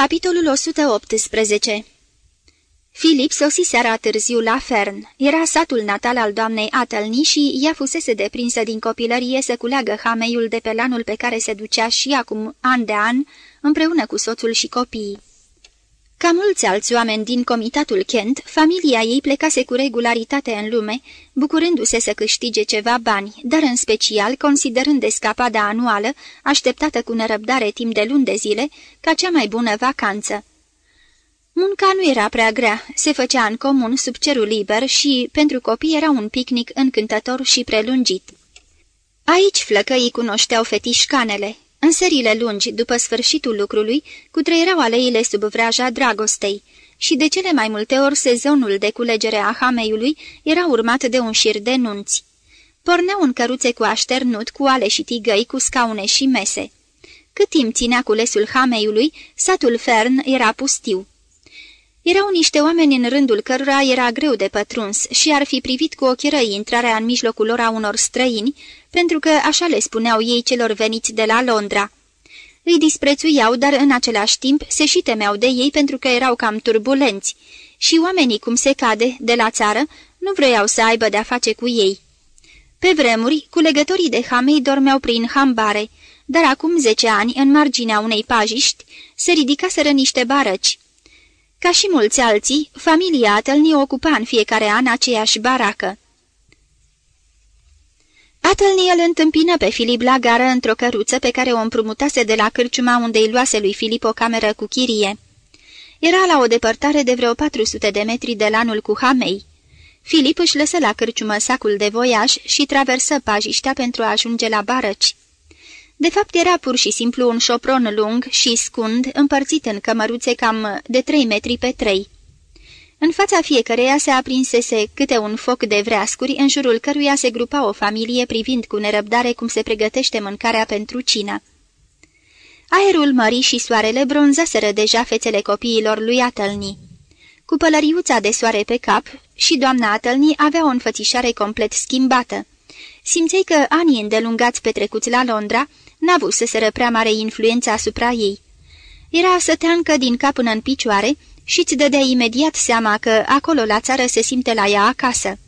Capitolul 118 Filip sosi seara târziu la Fern. Era satul natal al doamnei Atelni și ea fusese deprinsă din copilărie să culeagă hameiul de pe lanul pe care se ducea și acum, an de an, împreună cu soțul și copiii. Ca mulți alți oameni din comitatul Kent, familia ei plecase cu regularitate în lume, bucurându-se să câștige ceva bani, dar în special considerând escapada anuală, așteptată cu nerăbdare timp de luni de zile, ca cea mai bună vacanță. Munca nu era prea grea, se făcea în comun sub cerul liber și, pentru copii, era un picnic încântător și prelungit. Aici flăcăii cunoșteau fetișcanele, în serile lungi, după sfârșitul lucrului, cutreierau aleile sub vraja dragostei și de cele mai multe ori sezonul de culegere a hameiului era urmat de un șir de nunți. Porneau în căruțe cu așternut, cu ale și tigăi, cu scaune și mese. Cât timp ținea culesul hameiului, satul Fern era pustiu. Erau niște oameni în rândul cărora era greu de pătruns și ar fi privit cu ochii răi intrarea în mijlocul lor a unor străini, pentru că așa le spuneau ei celor veniți de la Londra. Îi disprețuiau, dar în același timp se și temeau de ei pentru că erau cam turbulenți și oamenii, cum se cade, de la țară, nu vreau să aibă de-a face cu ei. Pe vremuri, culegătorii de hamei dormeau prin hambare, dar acum zece ani, în marginea unei pajiști, se ridicaseră niște barăci. Ca și mulți alții, familia Atălni ocupa în fiecare an aceeași baracă. Atălni îl întâmpină pe Filip la gară într-o căruță pe care o împrumutase de la cârciuma unde îi luase lui Filip o cameră cu chirie. Era la o depărtare de vreo 400 de metri de lanul cu Hamei. Filip își lăsă la cârciumă sacul de voiaj și traversă pajiștea pentru a ajunge la barăci. De fapt, era pur și simplu un șopron lung și scund, împărțit în cămăruțe cam de trei metri pe trei. În fața fiecăreia se aprinsese câte un foc de vreascuri, în jurul căruia se grupa o familie privind cu nerăbdare cum se pregătește mâncarea pentru cină. Aerul mării și soarele bronzaseră deja fețele copiilor lui Atălni. Cu pălăriuța de soare pe cap și doamna Atălni avea o înfățișare complet schimbată. Simței că anii îndelungați petrecuți la Londra n-a să se prea mare influență asupra ei. Era săteancă din cap până în picioare și-ți dădea imediat seama că acolo la țară se simte la ea acasă.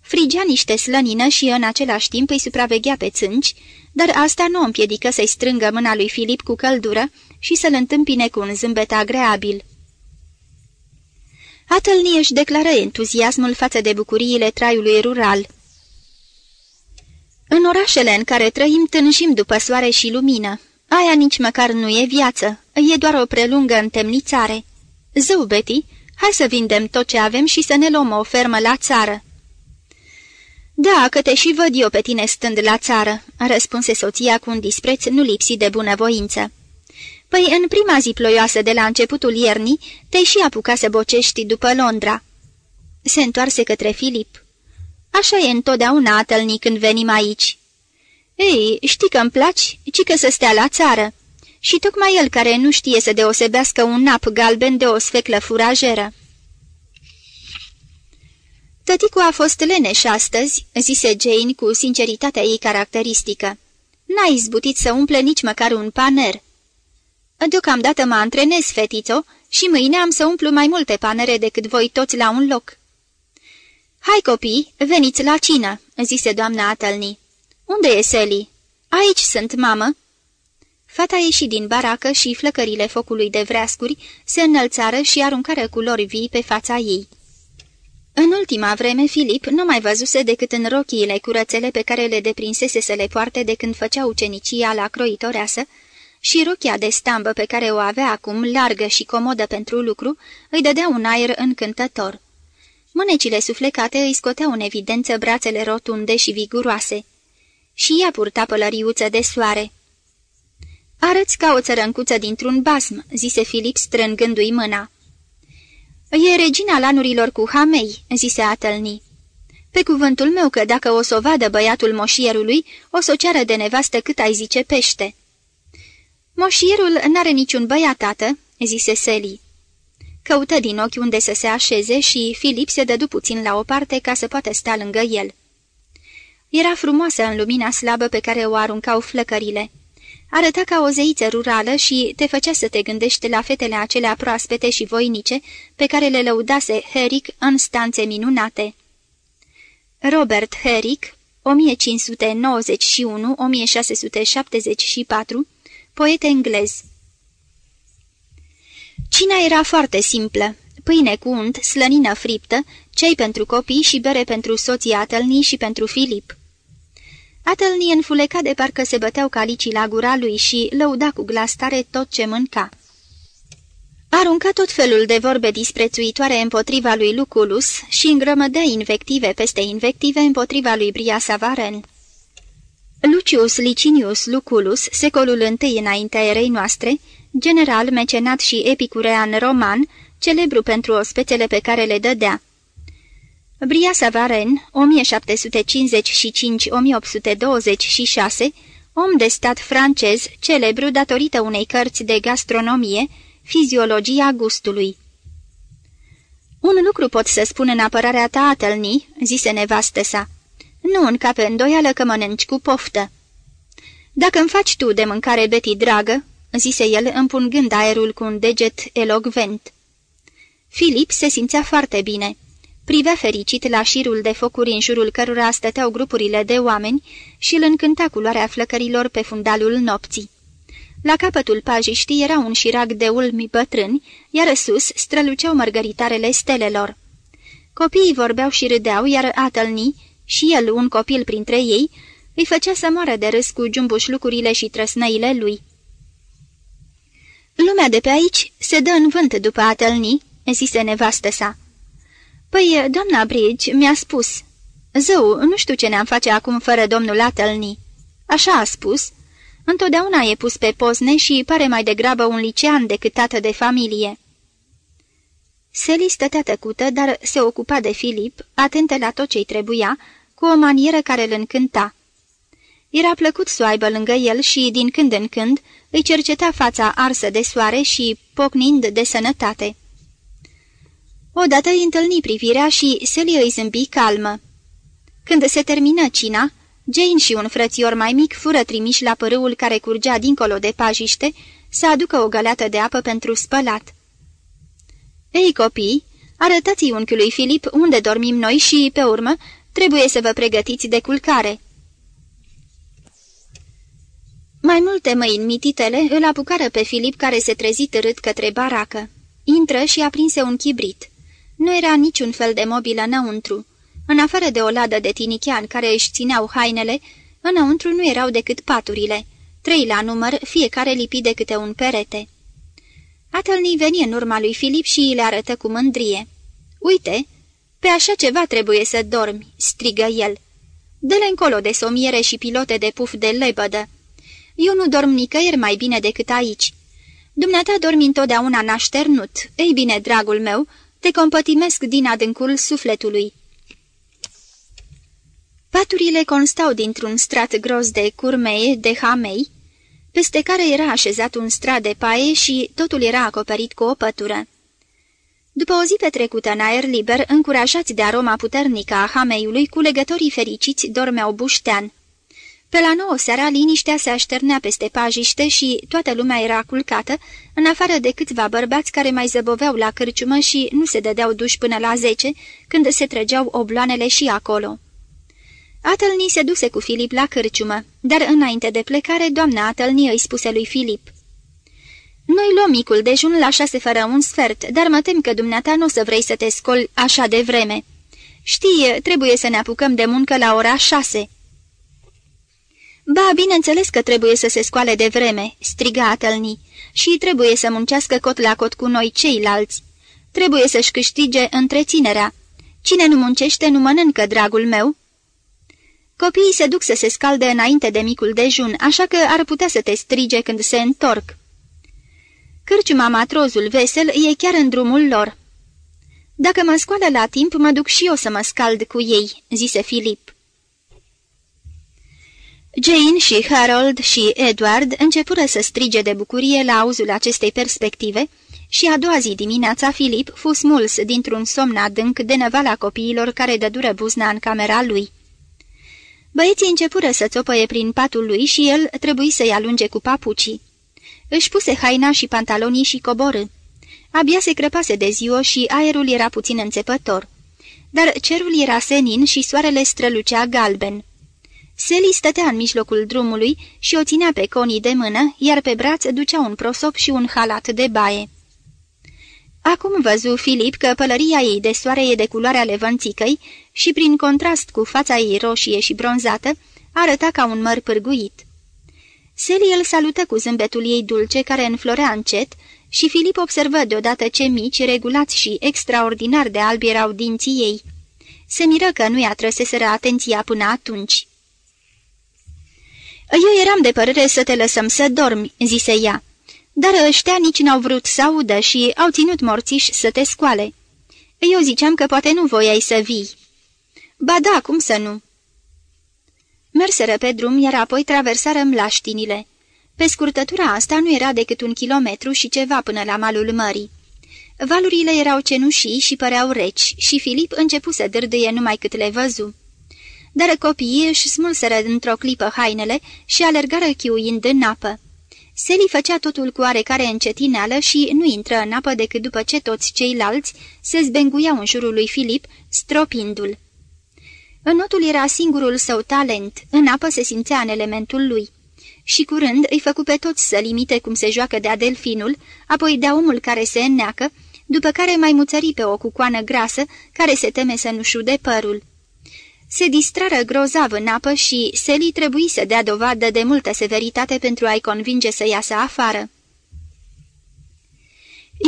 Frigea niște slănină și în același timp îi supraveghea pe țânci, dar asta nu o împiedică să-i strângă mâna lui Filip cu căldură și să-l întâmpine cu un zâmbet agreabil. Atâlnie își declară entuziasmul față de bucuriile traiului rural. În orașele în care trăim tânjim după soare și lumină. Aia nici măcar nu e viață, e doar o prelungă întemnițare. Zău, Betty, hai să vindem tot ce avem și să ne luăm o fermă la țară." Da, că te și văd eu pe tine stând la țară," răspunse soția cu un dispreț nu lipsit de bunăvoință. Păi în prima zi ploioasă de la începutul iernii te-ai și apucat să bocești după Londra." Se întoarse către Filip. Așa e întotdeauna atălnic când venim aici." Ei, știi că îmi placi, ci că să stea la țară." Și tocmai el care nu știe să deosebească un nap galben de o sfeclă furajeră. Tăticu a fost leneș astăzi," zise Jane cu sinceritatea ei caracteristică. N-a izbutit să umple nici măcar un paner." Deocamdată mă antrenez, fetițo, și mâine am să umplu mai multe panere decât voi toți la un loc." Hai, copii, veniți la cină," zise doamna Atălni. Unde e Sally?" Aici sunt, mamă." Fata ieși din baracă și flăcările focului de vreascuri se înălțară și aruncară culori vii pe fața ei. În ultima vreme, Filip nu mai văzuse decât în rochiile curățele pe care le deprinsese să le poarte de când făcea ucenicia la croitoreasă și rochia de stambă pe care o avea acum, largă și comodă pentru lucru, îi dădea un aer încântător. Mânecile suflecate îi scoteau în evidență brațele rotunde și viguroase. Și ea purta pălăriuță de soare. Arăți ca o țărâncuță dintr-un basm," zise Filip strângându-i mâna. E regina lanurilor cu hamei," zise Atălni. Pe cuvântul meu că dacă o să o vadă băiatul moșierului, o să o ceară de nevastă cât ai zice pește." Moșierul n-are niciun băiat, tată," zise Sally. Căută din ochi unde să se așeze și Filip se dădu puțin la o parte ca să poată sta lângă el. Era frumoasă în lumina slabă pe care o aruncau flăcările. Arăta ca o zeiță rurală și te făcea să te gândești la fetele acelea proaspete și voinice pe care le lăudase Herrick în stanțe minunate. Robert Herrick, 1591-1674, poet englez Cina era foarte simplă, pâine cu unt, slănină friptă, cei pentru copii și bere pentru soții Atălnii și pentru Filip. Atălnii înfuleca de parcă se băteau calicii la gura lui și lăuda cu glas tare tot ce mânca. Arunca tot felul de vorbe disprețuitoare împotriva lui Luculus și îngrămădea invective peste invective împotriva lui Bria Savaren. Lucius Licinius Luculus, secolul I înaintea erei noastre, general, mecenat și epicurean roman, celebru pentru ospețele pe care le dădea. Bria Savaren, 1755-1826, om de stat francez, celebru datorită unei cărți de gastronomie, Fiziologia gustului. Un lucru pot să spun în apărarea ta, Atălni," zise nevastă sa. Nu încape îndoială că mănânci cu poftă." Dacă îmi faci tu de mâncare, Betty, dragă," zise el împungând aerul cu un deget elogvent. Filip se simțea foarte bine. Privea fericit la șirul de focuri în jurul cărora stăteau grupurile de oameni și îl încânta culoarea flăcărilor pe fundalul nopții. La capătul pajiștii era un șirac de ulmi bătrâni, iar sus străluceau mărgăritarele stelelor. Copiii vorbeau și râdeau, iar Atălni, și el un copil printre ei, îi făcea să moară de râs cu lucrurile și trăsnăile lui. Lumea de pe aici se dă în vânt după Atălni, zise nevastă sa. Păi, doamna Bridge mi-a spus. Zău, nu știu ce ne-am face acum fără domnul Atălni. Așa a spus. Întotdeauna e pus pe pozne și pare mai degrabă un licean decât tată de familie. Sally stătea tăcută, dar se ocupa de Filip, atentă la tot ce-i trebuia, cu o manieră care îl încânta. Era plăcut să o aibă lângă el și, din când în când, îi cerceta fața arsă de soare și pocnind de sănătate. Odată îi întâlni privirea și Sally îi zâmbi calmă. Când se termină cina, Jane și un frățior mai mic fură trimiși la părâul care curgea dincolo de pajiște să aducă o găleată de apă pentru spălat. Ei, copii, arătați unchiului Filip unde dormim noi și, pe urmă, trebuie să vă pregătiți de culcare." Mai multe mâini mititele îl apucară pe Filip care se trezi târât către baracă. Intră și aprinse un chibrit. Nu era niciun fel de mobilă înăuntru. În afară de o ladă de tinichean care își țineau hainele, înăuntru nu erau decât paturile, trei la număr, fiecare lipit de câte un perete. Atâlni veni în urma lui Filip și îi le arătă cu mândrie. Uite, pe așa ceva trebuie să dormi," strigă el. Dă-le încolo de somiere și pilote de puf de lebădă. Eu nu dorm nicăieri mai bine decât aici. Dumneata dormi întotdeauna nașternut. Ei bine, dragul meu, te compătimesc din adâncul sufletului." Paturile constau dintr-un strat gros de curmeie, de hamei, peste care era așezat un strat de paie și totul era acoperit cu o pătură. După o zi petrecută în aer liber, încurajați de aroma puternică a hameiului, culegătorii fericiți dormeau buștean. Pe la nouă seara, liniștea se așternea peste pajiște și toată lumea era culcată, în afară de câțiva bărbați care mai zăboveau la cârciumă și nu se dădeau duși până la zece, când se trăgeau obloanele și acolo. Atălni se duse cu Filip la cârciumă, dar înainte de plecare, doamna Atălni îi spuse lui Filip. Noi luăm micul dejun la șase fără un sfert, dar mă tem că dumneata nu o să vrei să te scoli așa de vreme. Știi, trebuie să ne apucăm de muncă la ora șase." Ba, bineînțeles că trebuie să se scoale de vreme," striga Atălni, și trebuie să muncească cot la cot cu noi ceilalți. Trebuie să-și câștige întreținerea. Cine nu muncește, nu mănâncă, dragul meu." Copiii se duc să se scalde înainte de micul dejun, așa că ar putea să te strige când se întorc. Cârciuma matrozul vesel e chiar în drumul lor. Dacă mă scoală la timp, mă duc și eu să mă scald cu ei," zise Filip. Jane și Harold și Edward începură să strige de bucurie la auzul acestei perspective și a doua zi dimineața Filip fu smuls dintr-un somn adânc de năvala copiilor care dădură buzna în camera lui. Băieții începură să țopăie prin patul lui și el trebuie să-i alunge cu papucii. Își puse haina și pantalonii și coborâ. Abia se crăpase de ziua și aerul era puțin înțepător. Dar cerul era senin și soarele strălucea galben. Seli stătea în mijlocul drumului și o ținea pe conii de mână, iar pe braț ducea un prosop și un halat de baie. Acum văzu Filip că pălăria ei de soare e de culoarea levănțicăi și, prin contrast cu fața ei roșie și bronzată, arăta ca un măr pârguit. Seli îl salută cu zâmbetul ei dulce, care înflorea încet, și Filip observă deodată ce mici, regulați și extraordinar de albi erau dinții ei. Se miră că nu i-a trăseseră atenția până atunci. Eu eram de părere să te lăsăm să dormi," zise ea, dar ăștia nici n-au vrut să audă și au ținut morțiși să te scoale. Eu ziceam că poate nu voiai să vii." Ba da, cum să nu?" Merseră pe drum, iar apoi traversară mlaștinile. Pe scurtătura asta nu era decât un kilometru și ceva până la malul mării. Valurile erau cenușii și păreau reci și Filip începu să dârdâie numai cât le văzu. Dar copiii își smulseră într-o clipă hainele și alergară chiuind în apă. Seli făcea totul cu oarecare încetineală și nu intră în apă decât după ce toți ceilalți se zbenguiau în jurul lui Filip, stropindu-l. Înotul era singurul său talent, în apă se simțea în elementul lui. Și curând îi făcu pe toți să limite cum se joacă de-a delfinul, apoi de omul care se înneacă, după care mai muțări pe o cucoană grasă care se teme să nu de părul. Se distrară grozav în apă și Seli trebuie să dea dovadă de multă severitate pentru a-i convinge să iasă afară.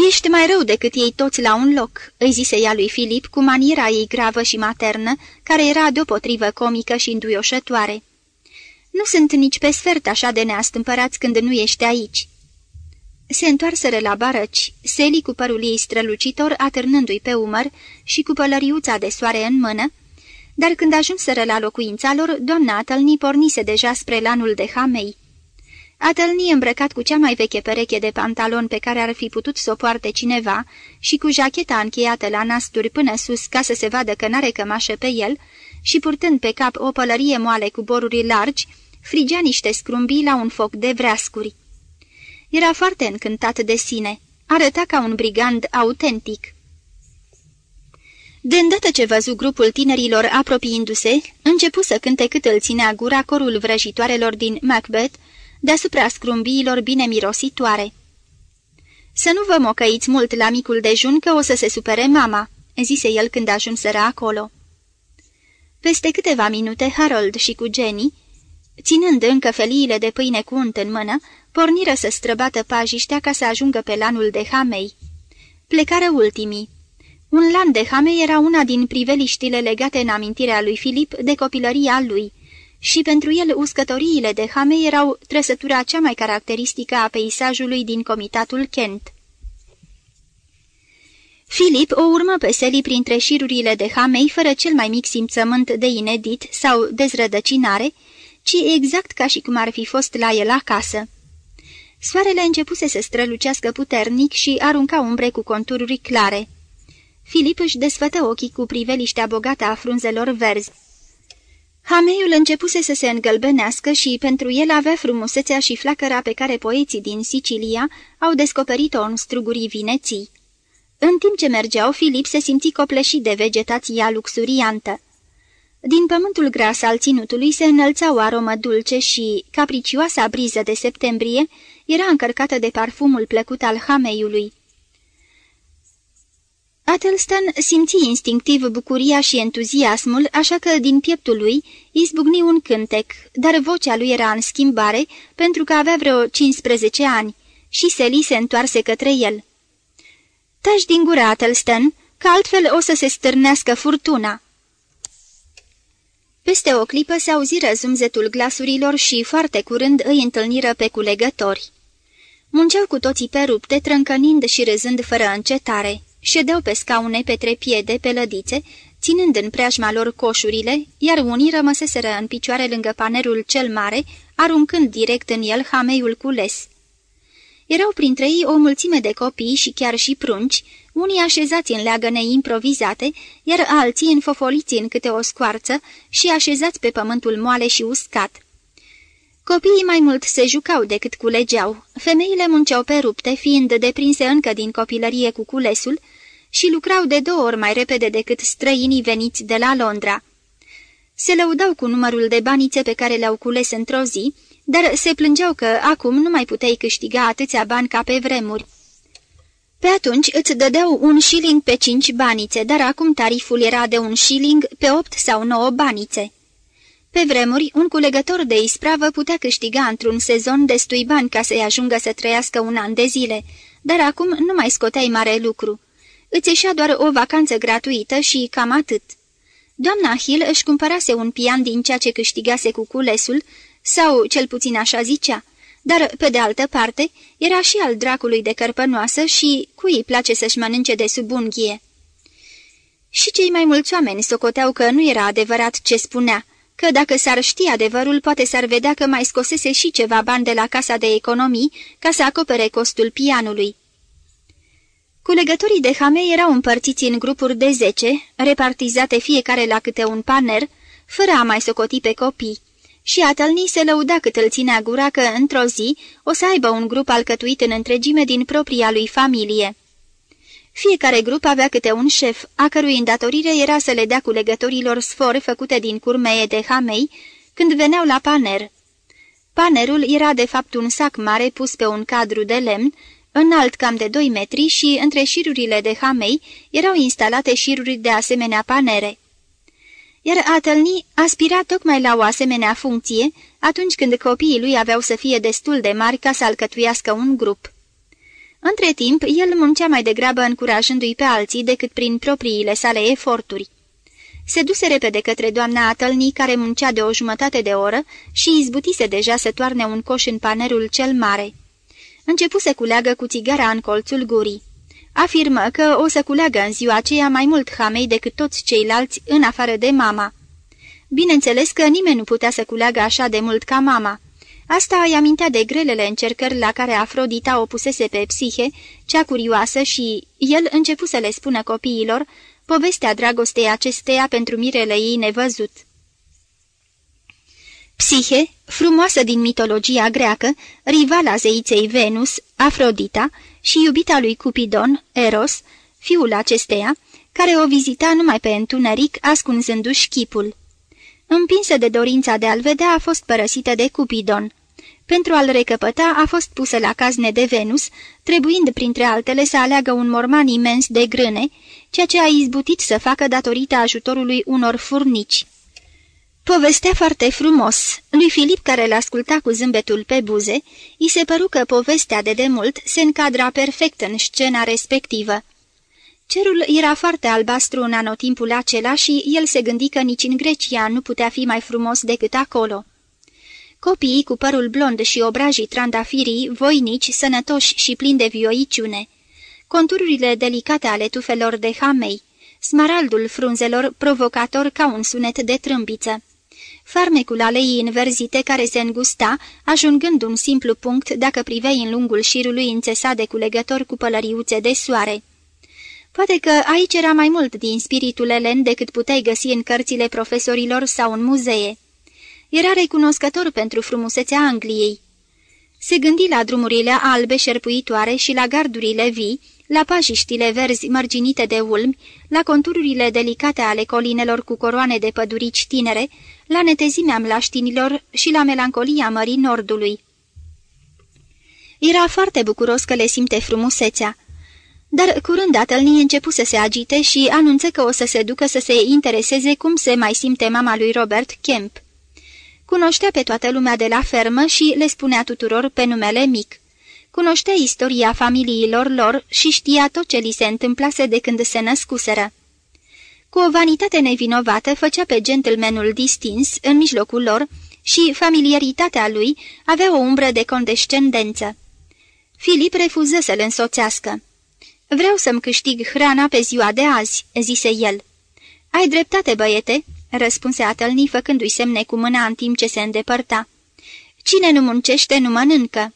Ești mai rău decât ei toți la un loc," îi zise ea lui Filip cu maniera ei gravă și maternă, care era deopotrivă comică și înduioșătoare. Nu sunt nici pe sfert așa de neastâmpărați când nu ești aici." Se întoarseră la barăci, Seli cu părul ei strălucitor atârnându-i pe umăr și cu pălăriuța de soare în mână, dar când ajunseră la locuința lor, doamna Atălni pornise deja spre lanul de Hamei. Atălni îmbrăcat cu cea mai veche pereche de pantalon pe care ar fi putut să o poarte cineva și cu jacheta încheiată la nasturi până sus ca să se vadă că n-are cămașă pe el și purtând pe cap o pălărie moale cu boruri largi, frigea niște scrumbii la un foc de vreascuri. Era foarte încântat de sine, arăta ca un brigand autentic. De îndată ce văzu grupul tinerilor apropiindu-se, începu să cânte cât îl ținea gura corul vrăjitoarelor din Macbeth, deasupra scrumbiilor bine mirositoare. Să nu vă mocăiți mult la micul dejun, că o să se supere mama," zise el când ajunseră acolo. Peste câteva minute, Harold și cu Jenny, ținând încă feliile de pâine cu unt în mână, porniră să străbată pajiștea ca să ajungă pe lanul de Hamei. Plecară ultimii. Un lan de hame era una din priveliștile legate în amintirea lui Filip de copilăria lui și pentru el uscătoriile de hame erau trăsătura cea mai caracteristică a peisajului din comitatul Kent. Filip o urmă pe Seli printre șirurile de hamei fără cel mai mic simțământ de inedit sau dezrădăcinare, ci exact ca și cum ar fi fost la el acasă. Soarele începuse să strălucească puternic și arunca umbre cu contururi clare. Filip își desfătă ochii cu priveliștea bogată a frunzelor verzi. Hameiul începuse să se îngălbenească și pentru el avea frumusețea și flacăra pe care poeții din Sicilia au descoperit-o în strugurii vineții. În timp ce mergeau, Filip se simți copleșit de vegetația luxuriantă. Din pământul gras al ținutului se înălța o aromă dulce și capricioasa briză de septembrie era încărcată de parfumul plăcut al hameiului. Atelstan simți instinctiv bucuria și entuziasmul, așa că din pieptul lui izbucni un cântec, dar vocea lui era în schimbare pentru că avea vreo 15 ani și Seli se întoarse către el. Taci din gură, Atelstan, că altfel o să se stârnească furtuna." Peste o clipă se auziră zumzetul glasurilor și foarte curând îi întâlniră pe culegători. Munceau cu toții pe rupte, trâncănind și râzând fără încetare. Ședeau pe scaune pe trepiede, pe lădițe, ținând în preajma lor coșurile, iar unii rămăseseră în picioare lângă panerul cel mare, aruncând direct în el hameiul cules. Erau printre ei o mulțime de copii și chiar și prunci, unii așezați în leagăne improvizate, iar alții înfofoliți în câte o scoarță și așezați pe pământul moale și uscat. Copiii mai mult se jucau decât culegeau, femeile munceau pe rupte, fiind deprinse încă din copilărie cu culesul, și lucrau de două ori mai repede decât străinii veniți de la Londra. Se lăudau cu numărul de banițe pe care le-au cules într-o zi, dar se plângeau că acum nu mai puteai câștiga atâția bani ca pe vremuri. Pe atunci îți dădeau un shilling pe cinci banițe, dar acum tariful era de un shilling pe opt sau nouă banițe. Pe vremuri, un culegător de ispravă putea câștiga într-un sezon destui bani ca să-i ajungă să trăiască un an de zile, dar acum nu mai scoteai mare lucru. Îți ieșea doar o vacanță gratuită și cam atât. Doamna Hill își cumpărase un pian din ceea ce câștigase cu culesul, sau cel puțin așa zicea, dar, pe de altă parte, era și al dracului de cărpănoasă și cui îi place să-și mănânce de sub unghie. Și cei mai mulți oameni socoteau că nu era adevărat ce spunea, că dacă s-ar ști adevărul, poate s-ar vedea că mai scosese și ceva bani de la casa de economii ca să acopere costul pianului. Culegătorii de hame erau împărțiți în grupuri de zece, repartizate fiecare la câte un paner, fără a mai socoti pe copii. Și Atălni se lăuda cât îl ținea gura că, într-o zi, o să aibă un grup alcătuit în întregime din propria lui familie. Fiecare grup avea câte un șef, a cărui îndatorire era să le dea culegătorilor sfore făcute din curmeie de hamei când veneau la paner. Panerul era de fapt un sac mare pus pe un cadru de lemn, înalt cam de 2 metri și între șirurile de hamei erau instalate șiruri de asemenea panere. Iar Atălni aspira tocmai la o asemenea funcție atunci când copiii lui aveau să fie destul de mari ca să alcătuiască un grup. Între timp, el muncea mai degrabă încurajându-i pe alții decât prin propriile sale eforturi. Se duse repede către doamna Atălni, care muncea de o jumătate de oră și izbutise deja să toarne un coș în panerul cel mare. Începu să culeagă cu țigara în colțul gurii. Afirmă că o să culeagă în ziua aceea mai mult hamei decât toți ceilalți, în afară de mama. Bineînțeles că nimeni nu putea să culeagă așa de mult ca mama. Asta îi amintea de grelele încercări la care Afrodita o pusese pe psihe, cea curioasă și el începu să le spună copiilor povestea dragostei acesteia pentru mirele ei nevăzut. Psihe, frumoasă din mitologia greacă, rivala zeiței Venus, Afrodita și iubita lui Cupidon, Eros, fiul acesteia, care o vizita numai pe întuneric, ascunzându-și chipul. Împinsă de dorința de a-l vedea, a fost părăsită de Cupidon. Pentru a-l recăpăta, a fost pusă la cazne de Venus, trebuind printre altele să aleagă un morman imens de grâne, ceea ce a izbutit să facă datorită ajutorului unor furnici. Povestea foarte frumos. Lui Filip, care l-asculta cu zâmbetul pe buze, îi se păru că povestea de demult se încadra perfect în scena respectivă. Cerul era foarte albastru în anotimpul acela și el se gândi că nici în Grecia nu putea fi mai frumos decât acolo. Copiii cu părul blond și obrajii trandafirii, voinici, sănătoși și plini de vioiciune. Contururile delicate ale tufelor de hamei. Smaraldul frunzelor provocator ca un sunet de trâmbiță farmecul aleii înverzite care se îngusta, ajungând un simplu punct dacă priveai în lungul șirului înțesat de culegător cu pălăriuțe de soare. Poate că aici era mai mult din spiritul elen decât puteai găsi în cărțile profesorilor sau în muzee. Era recunoscător pentru frumusețea Angliei. Se gândi la drumurile albe șerpuitoare și la gardurile vii, la pajiștile verzi mărginite de ulmi, la contururile delicate ale colinelor cu coroane de pădurici tinere, la netezimea mlaștinilor și la melancolia mării nordului. Era foarte bucuros că le simte frumusețea. Dar curând Atălnii începu să se agite și anunță că o să se ducă să se intereseze cum se mai simte mama lui Robert Kemp. Cunoștea pe toată lumea de la fermă și le spunea tuturor pe numele mic. Cunoștea istoria familiilor lor și știa tot ce li se întâmplase de când se născuseră. Cu o vanitate nevinovată făcea pe gentlemanul distins în mijlocul lor și familiaritatea lui avea o umbră de condescendență. Filip refuză să-l însoțească. Vreau să-mi câștig hrana pe ziua de azi," zise el. Ai dreptate, băiete," răspunse Atălni făcându-i semne cu mâna în timp ce se îndepărta. Cine nu muncește, nu mănâncă."